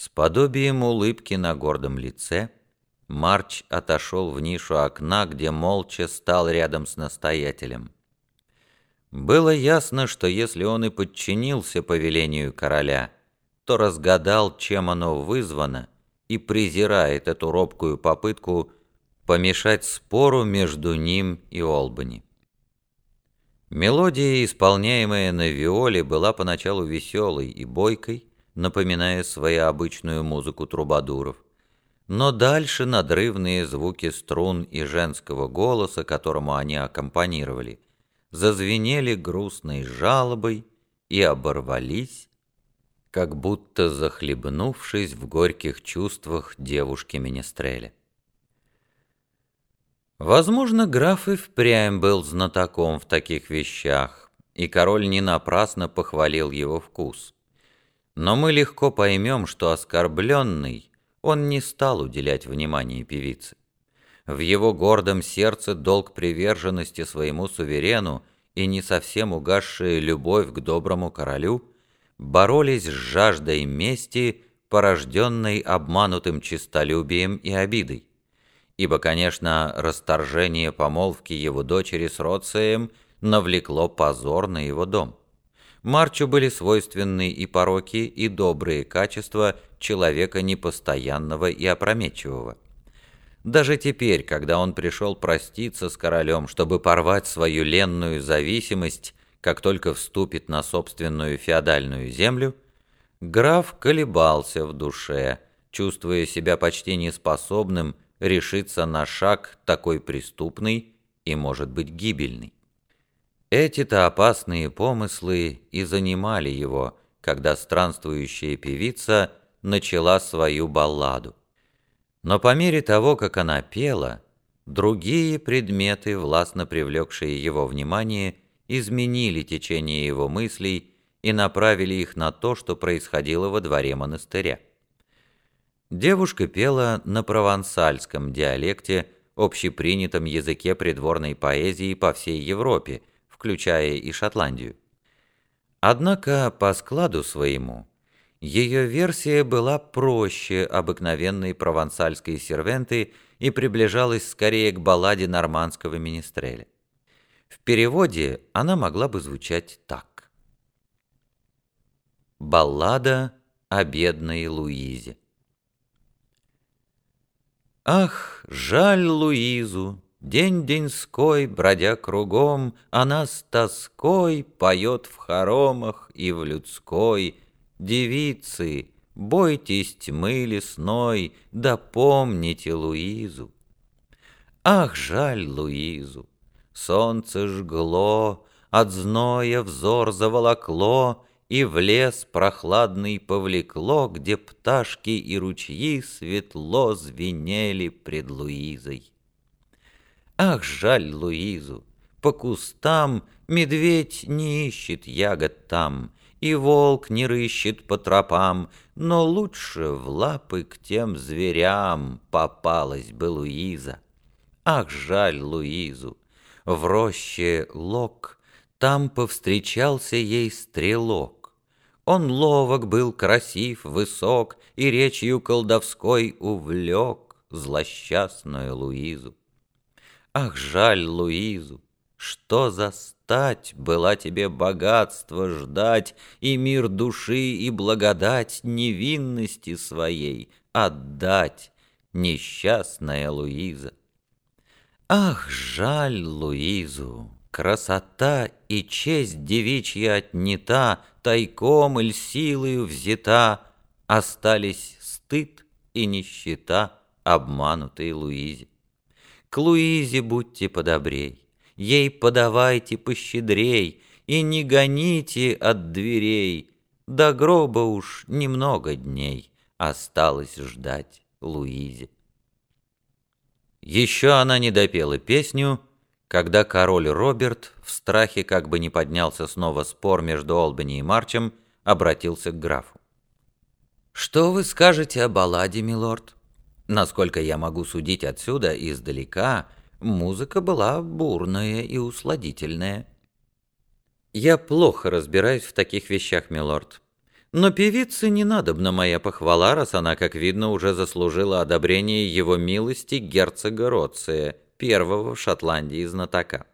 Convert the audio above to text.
С подобием улыбки на гордом лице Марч отошел в нишу окна, где молча стал рядом с настоятелем. Было ясно, что если он и подчинился повелению короля, то разгадал, чем оно вызвано, и презирает эту робкую попытку помешать спору между ним и Олбани. Мелодия, исполняемая на виоле, была поначалу веселой и бойкой, напоминая свою обычную музыку трубадуров. Но дальше надрывные звуки струн и женского голоса, которому они аккомпанировали, зазвенели грустной жалобой и оборвались, как будто захлебнувшись в горьких чувствах девушки-министреля. Возможно, граф и впрямь был знатоком в таких вещах, и король не напрасно похвалил его вкус. Но мы легко поймем, что оскорбленный он не стал уделять внимания певице. В его гордом сердце долг приверженности своему суверену и не совсем угасшая любовь к доброму королю боролись с жаждой мести, порожденной обманутым честолюбием и обидой. Ибо, конечно, расторжение помолвки его дочери с Роцием навлекло позор на его дом. Марчу были свойственны и пороки, и добрые качества человека непостоянного и опрометчивого. Даже теперь, когда он пришел проститься с королем, чтобы порвать свою ленную зависимость, как только вступит на собственную феодальную землю, граф колебался в душе, чувствуя себя почти неспособным решиться на шаг такой преступный и, может быть, гибельный. Эти-то опасные помыслы и занимали его, когда странствующая певица начала свою балладу. Но по мере того, как она пела, другие предметы, властно привлекшие его внимание, изменили течение его мыслей и направили их на то, что происходило во дворе монастыря. Девушка пела на провансальском диалекте, общепринятом языке придворной поэзии по всей Европе, включая и Шотландию. Однако по складу своему ее версия была проще обыкновенной провансальской сервенты и приближалась скорее к балладе нормандского министреля. В переводе она могла бы звучать так. Баллада о бедной Луизе. Ах, жаль Луизу, День-деньской, бродя кругом, Она с тоской поет в хоромах и в людской. Девицы, бойтесь тьмы лесной, Да помните Луизу. Ах, жаль Луизу! Солнце жгло, От зноя взор заволокло, И в лес прохладный повлекло, Где пташки и ручьи Светло звенели пред Луизой. Ах, жаль Луизу! По кустам Медведь не ищет ягод там, И волк не рыщет по тропам, Но лучше в лапы к тем зверям Попалась бы Луиза. Ах, жаль Луизу! В роще лог, Там повстречался ей стрелок. Он ловок был, красив, высок, И речью колдовской увлек Злосчастную Луизу. Ах, жаль Луизу! Что за стать была тебе богатство ждать И мир души и благодать невинности своей отдать, Несчастная Луиза! Ах, жаль Луизу! Красота и честь девичья отнята, Тайком иль силою взята, Остались стыд и нищета обманутой Луизе. К Луизе будьте подобрей, Ей подавайте пощедрей И не гоните от дверей. До гроба уж немного дней Осталось ждать Луизе. Еще она не допела песню, когда король Роберт, в страхе как бы не поднялся снова спор между Олбани и Марчем, обратился к графу. «Что вы скажете о балладе, милорд?» Насколько я могу судить отсюда, издалека, музыка была бурная и усладительная. Я плохо разбираюсь в таких вещах, милорд. Но певице не надобна моя похвала, раз она, как видно, уже заслужила одобрение его милости герцога Роция, первого в Шотландии знатока.